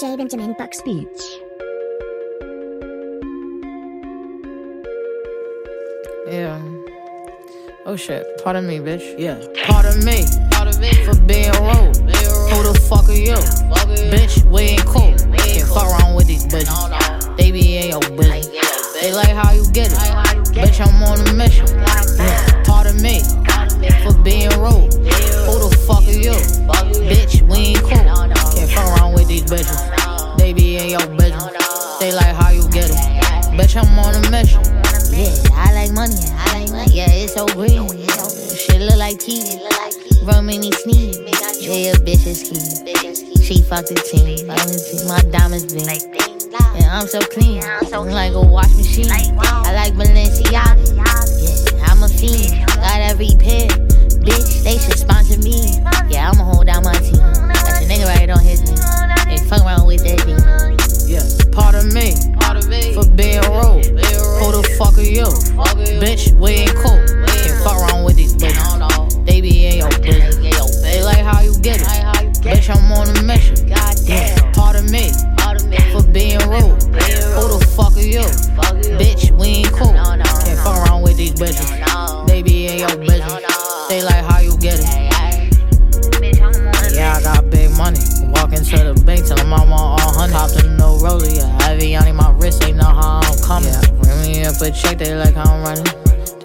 J. Benjamin Bucks Beats. Yeah. Oh shit. Pardon me, bitch. Yeah. Pardon me. Pardon me. For being rude. Who the fuck are you? Bitch, we ain't cool. Can't fuck around with these bitches. No, no. They be in your business. Yeah, They like how you get it. Like you get Bitch, I'm on a mission. Yeah. Pardon me. For being rude. Who the fuck are you? Bitch, we ain't cool. Can't fuck around with these bitches. They in your business. They like how you get it. Bitch, I'm on a mission. Yeah, I like money. I like money. Yeah, it's so green. Shit look like teeth. Run me sneeze. Yeah, bitch is key. She fucked the team. Fuck the team. My diamonds bling. Yeah, I'm so clean. I'm like a wash machine. I like Balenciaga. Yeah, I'm a fiend. Got every pair. Pardon me. Pardon me. For being rude. Who the fuck are you? Bitch, we ain't cool. Can't fuck around with these bitches. No, no. They be in your business. They like how you get it. Like how you get Bitch, I'm on a mission. God damn. Pardon me. Pardon me. For being rude. Who the fuck are you? Fuck you. Bitch, we ain't cool. No, no, Can't no. fuck around with these bitches. No. They be in your business. no. They like how you get it. Yeah, I got big money. Walk into the bank till I'm on all honey. Popped in no roller, coming. Yeah, bring me up a check, they like I'm running.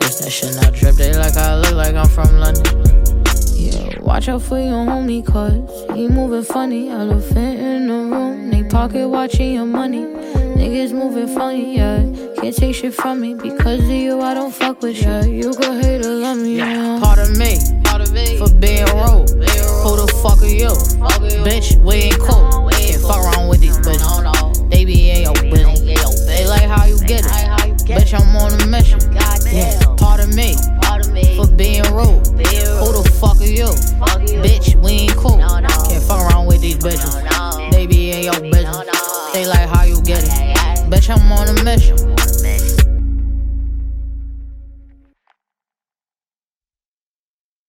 This that shit not drip, they like I look like I'm from London. Yeah, watch out for your homie, cause he moving funny. Elephant in the room, they pocket watching your money. Niggas moving funny, yeah. Can't take shit from me because of you, I don't fuck with you. You go hate or love me, yeah. Pardon me Pardon me. for being rude. Who the fuck are you? Fuck you. Bitch, we ain't cool. I'm on a mission. God Yeah, pardon me for being rude. Who the fuck are you? Bitch, we ain't cool. No, no. Can't fuck around with these bitches. They be in your business. They like how you get it. Bitch, I'm on a mission.